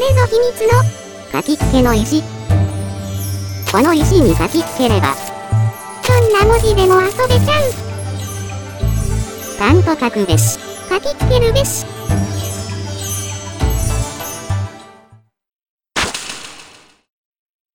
れぞ秘密の書きつけの石。この石に書きつければ、どんな文字でも遊べちゃう。ちゃんと書くべし、書きつけるべし。